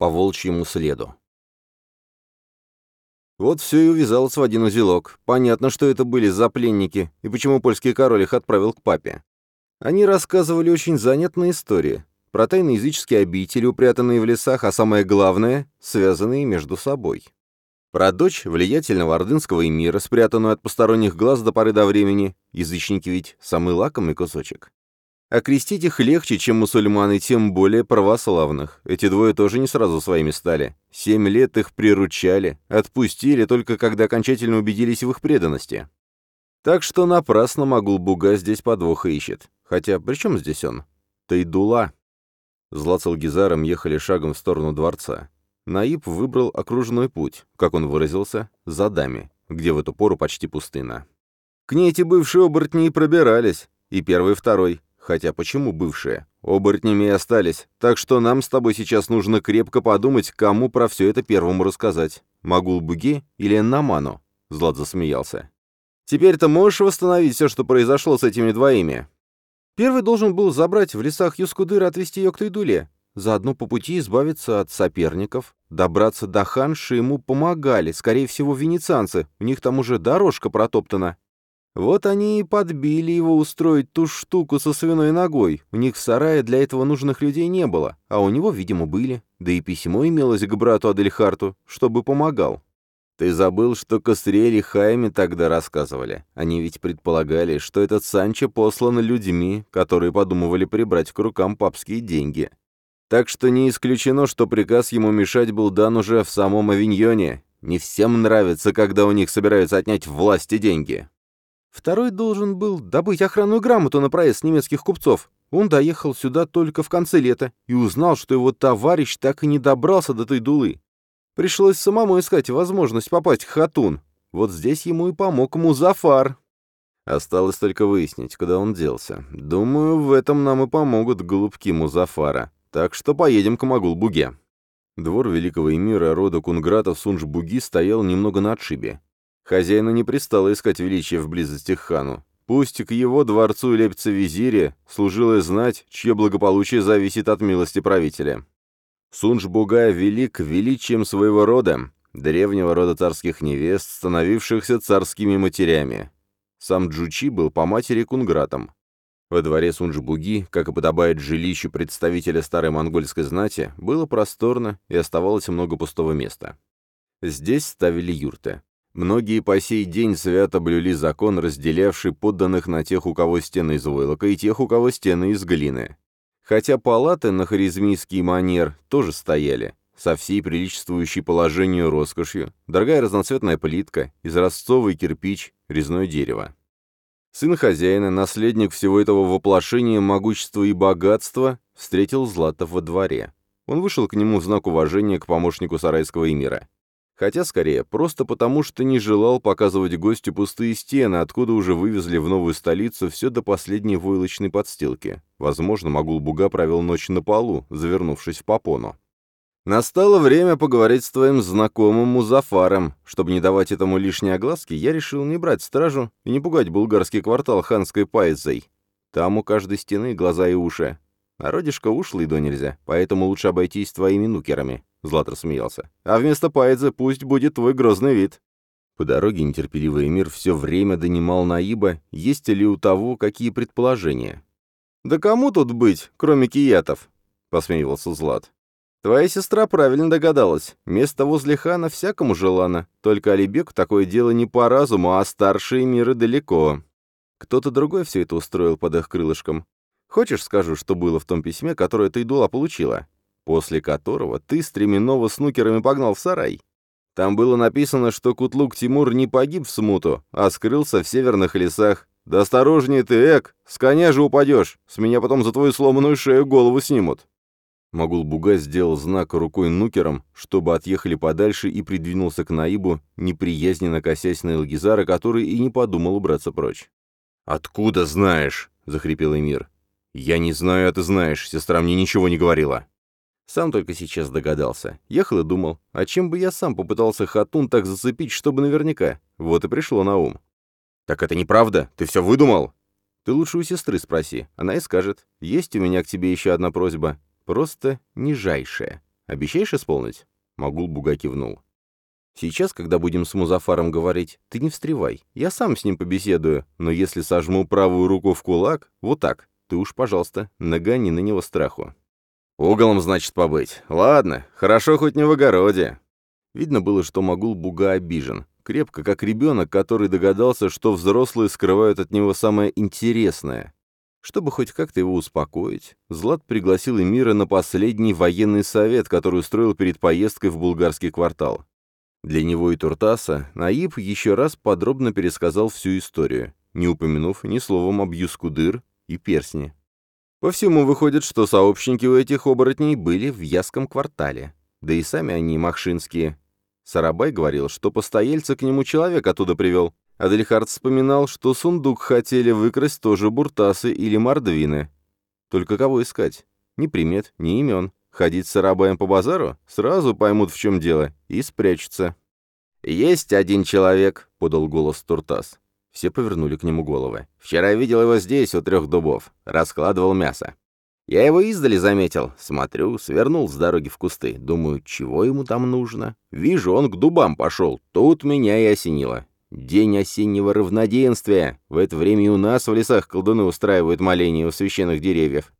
по волчьему следу. Вот все и увязалось в один узелок. Понятно, что это были за пленники, и почему польский король их отправил к папе. Они рассказывали очень занятные истории. Про тайноязыческие обители, упрятанные в лесах, а самое главное, связанные между собой. Про дочь влиятельного ордынского эмира, спрятанную от посторонних глаз до поры до времени. Язычники ведь самый лакомый кусочек. Окрестить их легче, чем мусульманы, тем более православных. Эти двое тоже не сразу своими стали. Семь лет их приручали, отпустили только когда окончательно убедились в их преданности. Так что напрасно Магул-Буга здесь подвоха ищет. Хотя при чем здесь он? Тайдула. Злат с Алгизаром ехали шагом в сторону дворца. Наиб выбрал окружной путь, как он выразился, за дами, где в эту пору почти пустына. К ней эти бывшие оборотни и пробирались, и первый, и второй, Хотя почему бывшие? Оборотнями и остались. Так что нам с тобой сейчас нужно крепко подумать, кому про все это первому рассказать. Магул-Буги или Наману?» Злат засмеялся. «Теперь ты можешь восстановить все, что произошло с этими двоими?» Первый должен был забрать в лесах Юскудыр и отвезти ее к Тайдуле. Заодно по пути избавиться от соперников. Добраться до Ханши ему помогали, скорее всего, венецианцы. У них там уже дорожка протоптана. Вот они и подбили его устроить ту штуку со свиной ногой. У них в сарае для этого нужных людей не было, а у него, видимо, были. Да и письмо имелось к брату Адельхарту, чтобы помогал. Ты забыл, что Кострель и Хайме тогда рассказывали. Они ведь предполагали, что этот Санчо послан людьми, которые подумывали прибрать к рукам папские деньги. Так что не исключено, что приказ ему мешать был дан уже в самом Авиньоне. Не всем нравится, когда у них собираются отнять власть и деньги. Второй должен был добыть охранную грамоту на проезд немецких купцов. Он доехал сюда только в конце лета и узнал, что его товарищ так и не добрался до той дулы. Пришлось самому искать возможность попасть к Хатун. Вот здесь ему и помог Музафар. Осталось только выяснить, куда он делся. Думаю, в этом нам и помогут голубки Музафара. Так что поедем к Магул-Буге. Двор великого эмира рода Кунгратов Сунж-Буги стоял немного на отшибе. Хозяину не пристало искать величия в близости к хану. Пусть к его дворцу лепится визире, служило знать, чье благополучие зависит от милости правителя. Сунж-Бугай велик величием своего рода, древнего рода царских невест, становившихся царскими матерями. Сам Джучи был по матери кунгратом. Во дворе Сунж-Буги, как и подобает жилищу представителя старой монгольской знати, было просторно и оставалось много пустого места. Здесь ставили юрты. Многие по сей день свято блюли закон, разделявший подданных на тех, у кого стены из войлока, и тех, у кого стены из глины. Хотя палаты на харизмийский манер тоже стояли, со всей приличествующей положению роскошью, дорогая разноцветная плитка, изразцовый кирпич, резное дерево. Сын хозяина, наследник всего этого воплощения могущества и богатства, встретил Златов во дворе. Он вышел к нему в знак уважения к помощнику сарайского эмира. Хотя, скорее, просто потому, что не желал показывать гостю пустые стены, откуда уже вывезли в новую столицу все до последней войлочной подстилки. Возможно, Магул-Буга провел ночь на полу, завернувшись в попону. «Настало время поговорить с твоим знакомым Музафаром. Чтобы не давать этому лишней огласки, я решил не брать стражу и не пугать булгарский квартал ханской пайзой. Там у каждой стены глаза и уши. Народишко ушлый до нельзя, поэтому лучше обойтись твоими нукерами. Злат рассмеялся. «А вместо Пайдзе пусть будет твой грозный вид». По дороге нетерпеливый мир все время донимал Наиба, есть ли у того какие предположения. «Да кому тут быть, кроме киятов?» — посмеивался Злат. «Твоя сестра правильно догадалась. Место возле хана всякому желано. Только Алибек такое дело не по разуму, а старшие миры далеко. Кто-то другой все это устроил под их крылышком. Хочешь, скажу, что было в том письме, которое ты, Дула, получила? После которого ты стременного снукерами погнал в сарай. Там было написано, что Кутлук Тимур не погиб в смуту, а скрылся в северных лесах. Да осторожнее ты, Эк, с коня же упадешь, с меня потом за твою сломанную шею голову снимут. Магул-Буга сделал знак рукой нукером, чтобы отъехали подальше и придвинулся к Наибу, неприязненно косясь на Элгизара, который и не подумал убраться прочь. «Откуда знаешь?» — захрипел Эмир. «Я не знаю, а ты знаешь. Сестра мне ничего не говорила». Сам только сейчас догадался. Ехал и думал, а чем бы я сам попытался Хатун так зацепить, чтобы наверняка. Вот и пришло на ум. «Так это неправда? Ты все выдумал?» «Ты лучше у сестры спроси. Она и скажет. Есть у меня к тебе еще одна просьба. Просто нижайшая. Обещаешь исполнить?» Магул-буга кивнул. «Сейчас, когда будем с Музафаром говорить, ты не встревай. Я сам с ним побеседую, но если сожму правую руку в кулак, вот так, ты уж, пожалуйста, нагони на него страху». «Уголом, значит, побыть. Ладно, хорошо хоть не в огороде». Видно было, что Магул-буга обижен. Крепко, как ребенок, который догадался, что взрослые скрывают от него самое интересное. Чтобы хоть как-то его успокоить, Злат пригласил Эмира на последний военный совет, который устроил перед поездкой в булгарский квартал. Для него и Туртаса Наиб еще раз подробно пересказал всю историю, не упомянув ни словом об Юскудыр и Персне. По всему выходит, что сообщники у этих оборотней были в Яском квартале. Да и сами они махшинские. Сарабай говорил, что постояльца к нему человек оттуда привел, Адельхард вспоминал, что сундук хотели выкрасть тоже буртасы или мордвины. Только кого искать? Ни примет, ни имен. Ходить с арабаем по базару? Сразу поймут, в чем дело, и спрячутся. «Есть один человек», — подал голос Туртас. Все повернули к нему головы. «Вчера видел его здесь, у трех дубов. Раскладывал мясо. Я его издали заметил. Смотрю, свернул с дороги в кусты. Думаю, чего ему там нужно? Вижу, он к дубам пошел. Тут меня и осенило. День осеннего равноденствия. В это время и у нас в лесах колдуны устраивают моления у священных деревьев.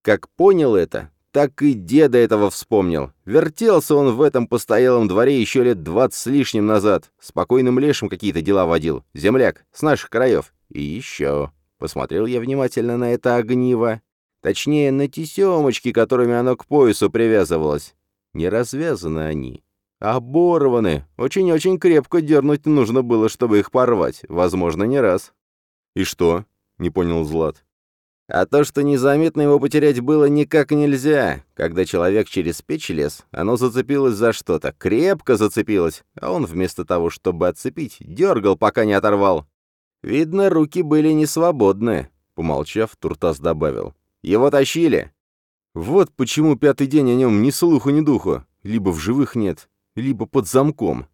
Как понял это, так и деда этого вспомнил. Вертелся он в этом постоялом дворе еще лет двадцать с лишним назад. Спокойным лешим какие-то дела водил. Земляк, с наших краев. И еще. Посмотрел я внимательно на это огниво. Точнее, на тесемочки, которыми оно к поясу привязывалось. Не развязаны они. Оборваны. Очень-очень крепко дернуть нужно было, чтобы их порвать. Возможно, не раз. «И что?» — не понял Злат. А то, что незаметно его потерять было никак нельзя. Когда человек через печь лез, оно зацепилось за что-то, крепко зацепилось, а он вместо того, чтобы отцепить, дергал, пока не оторвал. Видно, руки были не свободны. Помолчав, Туртас добавил. «Его тащили!» «Вот почему пятый день о нем ни слуху, ни духу. Либо в живых нет, либо под замком.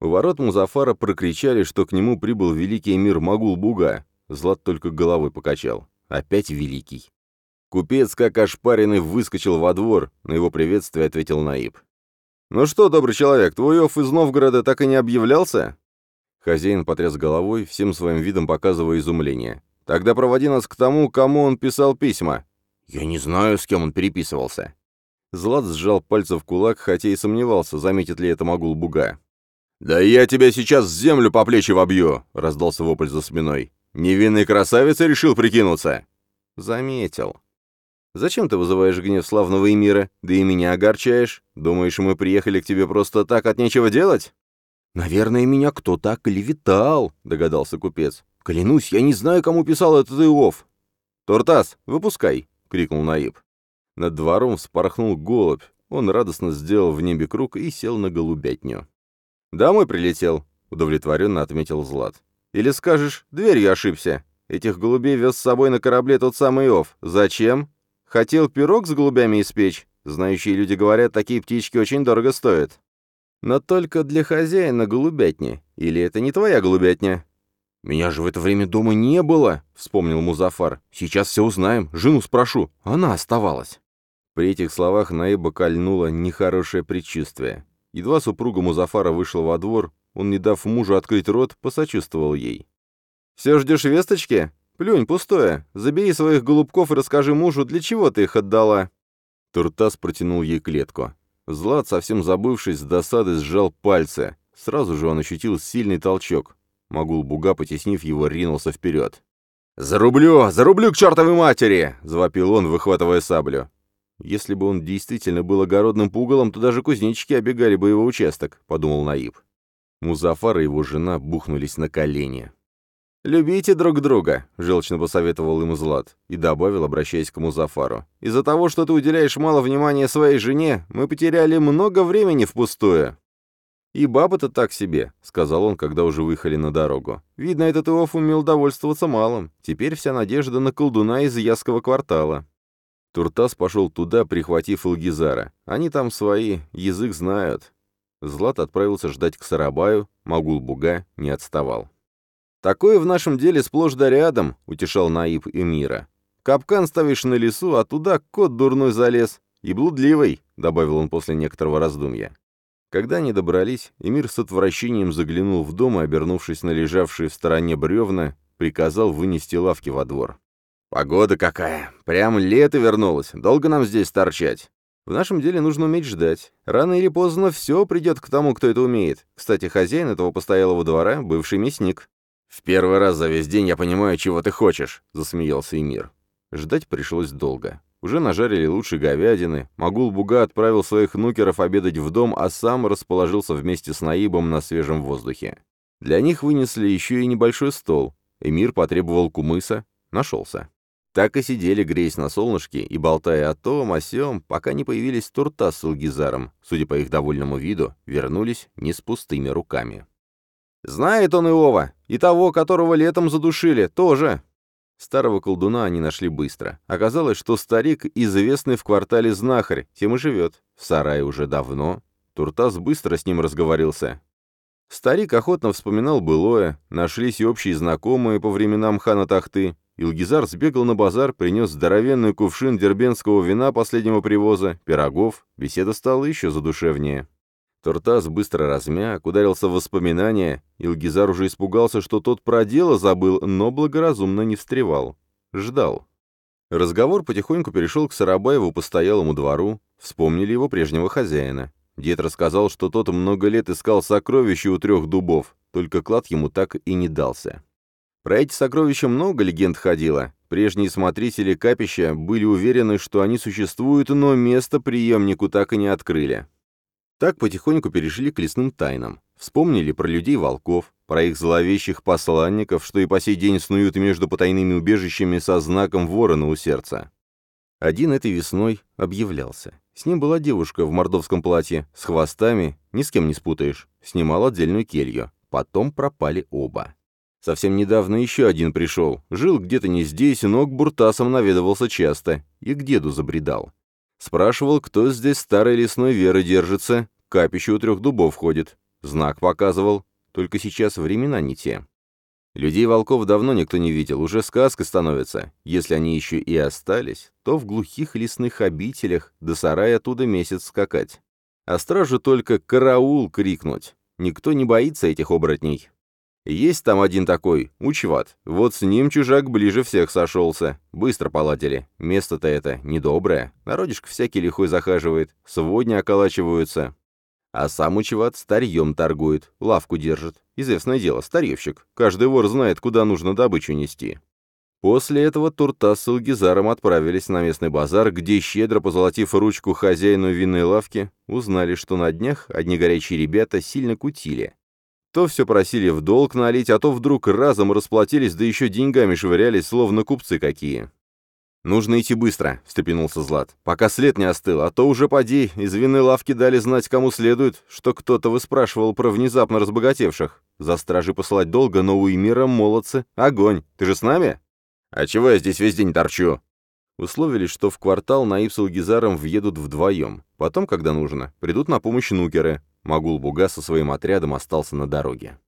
У ворот Музафара прокричали, что к нему прибыл великий эмир Магул-Буга. Злат только головой покачал. Опять великий. Купец, как ошпаренный, выскочил во двор. На его приветствие ответил Наиб. «Ну что, добрый человек, твой Ов из Новгорода так и не объявлялся?» Хозяин потряс головой, всем своим видом показывая изумление. «Тогда проводи нас к тому, кому он писал письма». «Я не знаю, с кем он переписывался». Злат сжал пальцы в кулак, хотя и сомневался, заметит ли это Магул Буга. «Да я тебя сейчас землю по плечи вобью!» — раздался вопль за спиной. «Невинной красавицей решил прикинуться?» «Заметил». «Зачем ты вызываешь гнев славного Эмира? Да и меня огорчаешь. Думаешь, мы приехали к тебе просто так от нечего делать?» «Наверное, меня кто-то клеветал», — догадался купец. «Клянусь, я не знаю, кому писал этот Иов». «Туртас, выпускай!» — крикнул Наиб. Над двором вспорхнул голубь. Он радостно сделал в небе круг и сел на голубятню. «Домой прилетел», — удовлетворенно отметил Злат. «Или скажешь, дверью ошибся. Этих голубей вез с собой на корабле тот самый Ов. Зачем? Хотел пирог с голубями испечь? Знающие люди говорят, такие птички очень дорого стоят. Но только для хозяина голубятни. Или это не твоя голубятня?» «Меня же в это время дома не было», — вспомнил Музафар. «Сейчас все узнаем. Жену спрошу. Она оставалась». При этих словах Наиба кольнуло нехорошее предчувствие. Едва супруга Музафара вышла во двор, он, не дав мужу открыть рот, посочувствовал ей. «Все ждешь весточки? Плюнь, пустое. Забери своих голубков и расскажи мужу, для чего ты их отдала». Туртас протянул ей клетку. Злат, совсем забывшись, с досады сжал пальцы. Сразу же он ощутил сильный толчок. Магул-буга, потеснив его, ринулся вперед. «Зарублю! Зарублю к чертовой матери!» — завопил он, выхватывая саблю. «Если бы он действительно был огородным пугалом, то даже кузнечики обегали бы его участок», — подумал Наиб. Музафар и его жена бухнулись на колени. «Любите друг друга», — желчно посоветовал ему Злат, и добавил, обращаясь к Музафару. «Из-за того, что ты уделяешь мало внимания своей жене, мы потеряли много времени впустую». «И баба-то так себе», — сказал он, когда уже выехали на дорогу. «Видно, этот Иов умел довольствоваться малым. Теперь вся надежда на колдуна из Яского квартала». Туртас пошел туда, прихватив Илгизара. Они там свои, язык знают. Злат отправился ждать к Сарабаю, Магул-Буга не отставал. «Такое в нашем деле сплошь да рядом», — утешал Наиб Эмира. «Капкан ставишь на лесу, а туда кот дурной залез. и блудливый», — добавил он после некоторого раздумья. Когда они добрались, Эмир с отвращением заглянул в дом и, обернувшись на лежавшие в стороне бревна, приказал вынести лавки во двор. «Погода какая! Прям лето вернулось! Долго нам здесь торчать?» «В нашем деле нужно уметь ждать. Рано или поздно все придет к тому, кто это умеет. Кстати, хозяин этого постоялого двора — бывший мясник». «В первый раз за весь день я понимаю, чего ты хочешь», — засмеялся Эмир. Ждать пришлось долго. Уже нажарили лучшей говядины, Магул-Буга отправил своих нукеров обедать в дом, а сам расположился вместе с Наибом на свежем воздухе. Для них вынесли еще и небольшой стол. Эмир потребовал кумыса, нашелся. Так и сидели, греясь на солнышке и болтая о том, о сём, пока не появились Турта с Илгизаром, судя по их довольному виду, вернулись не с пустыми руками. «Знает он Иова, и того, которого летом задушили, тоже», Старого колдуна они нашли быстро. Оказалось, что старик, известный в квартале знахарь, тем и живет. В сарае уже давно. Туртас быстро с ним разговорился. Старик охотно вспоминал былое, нашлись и общие знакомые по временам хана Тахты. Илгизар сбегал на базар, принес здоровенный кувшин дербенского вина последнего привоза, пирогов, беседа стала еще задушевнее. Туртас быстро размяк, ударился в воспоминания. Илгизар уже испугался, что тот про дело забыл, но благоразумно не встревал. Ждал. Разговор потихоньку перешел к Сарабаеву постоялому двору. Вспомнили его прежнего хозяина. Дед рассказал, что тот много лет искал сокровища у трех дубов, только клад ему так и не дался. Про эти сокровища много легенд ходило. Прежние смотрители капища были уверены, что они существуют, но место приемнику так и не открыли. Так потихоньку перешли к лесным тайнам. Вспомнили про людей-волков, про их зловещих посланников, что и по сей день снуют между потайными убежищами со знаком ворона у сердца. Один этой весной объявлялся. С ним была девушка в мордовском платье, с хвостами, ни с кем не спутаешь. Снимал отдельную келью. Потом пропали оба. Совсем недавно еще один пришел. Жил где-то не здесь, но к буртасам наведывался часто. И к деду забредал. Спрашивал, кто здесь старой лесной веры держится, капище у трех дубов ходит. Знак показывал, только сейчас времена не те. Людей-волков давно никто не видел, уже сказка становится. Если они еще и остались, то в глухих лесных обителях до сарая оттуда месяц скакать. А стражу только «караул» крикнуть. Никто не боится этих оборотней. Есть там один такой, Учват. Вот с ним чужак ближе всех сошелся. Быстро поладили. Место-то это недоброе. Народишко всякий лихой захаживает. Сводни околачиваются. А сам Учват старьем торгует, лавку держит. Известное дело, старьевщик. Каждый вор знает, куда нужно добычу нести. После этого Турта с Илгизаром отправились на местный базар, где, щедро позолотив ручку хозяину винной лавки, узнали, что на днях одни горячие ребята сильно кутили. То все просили в долг налить, а то вдруг разом расплатились, да еще деньгами швырялись, словно купцы какие. «Нужно идти быстро», — встрепенулся Злат, — «пока след не остыл, а то уже поди, из винной лавки дали знать кому следует, что кто-то выспрашивал про внезапно разбогатевших. За стражи посылать долго, но у Эмира молодцы. Огонь! Ты же с нами?» «А чего я здесь весь день торчу?» Условились, что в квартал Наиб с Алгизаром въедут вдвоем. Потом, когда нужно, придут на помощь нукеры. Магул-Буга со своим отрядом остался на дороге.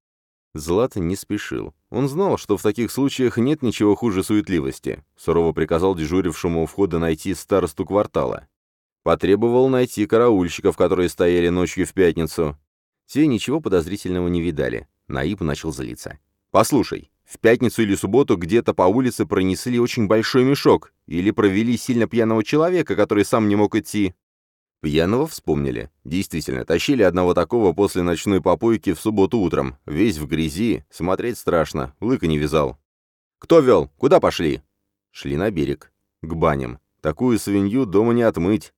Злат не спешил. Он знал, что в таких случаях нет ничего хуже суетливости. Сурово приказал дежурившему у входа найти старосту квартала. Потребовал найти караульщиков, которые стояли ночью в пятницу. Те ничего подозрительного не видали. Наиб начал злиться. «Послушай, в пятницу или субботу где-то по улице пронесли очень большой мешок или провели сильно пьяного человека, который сам не мог идти. Пьяного вспомнили. Действительно, тащили одного такого после ночной попойки в субботу утром. Весь в грязи, смотреть страшно, лыка не вязал. «Кто вел? Куда пошли?» Шли на берег. К баням. Такую свинью дома не отмыть.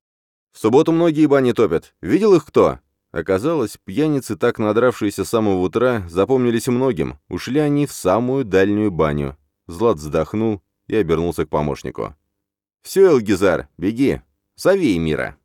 В субботу многие бани топят. Видел их кто? Оказалось, пьяницы, так надравшиеся с самого утра, запомнились многим. Ушли они в самую дальнюю баню. Злат вздохнул и обернулся к помощнику. «Все, Элгизар, беги. Зови мира.